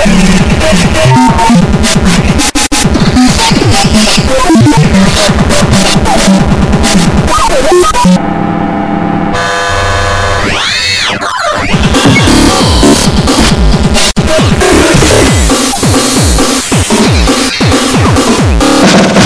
Yeah.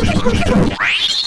Right.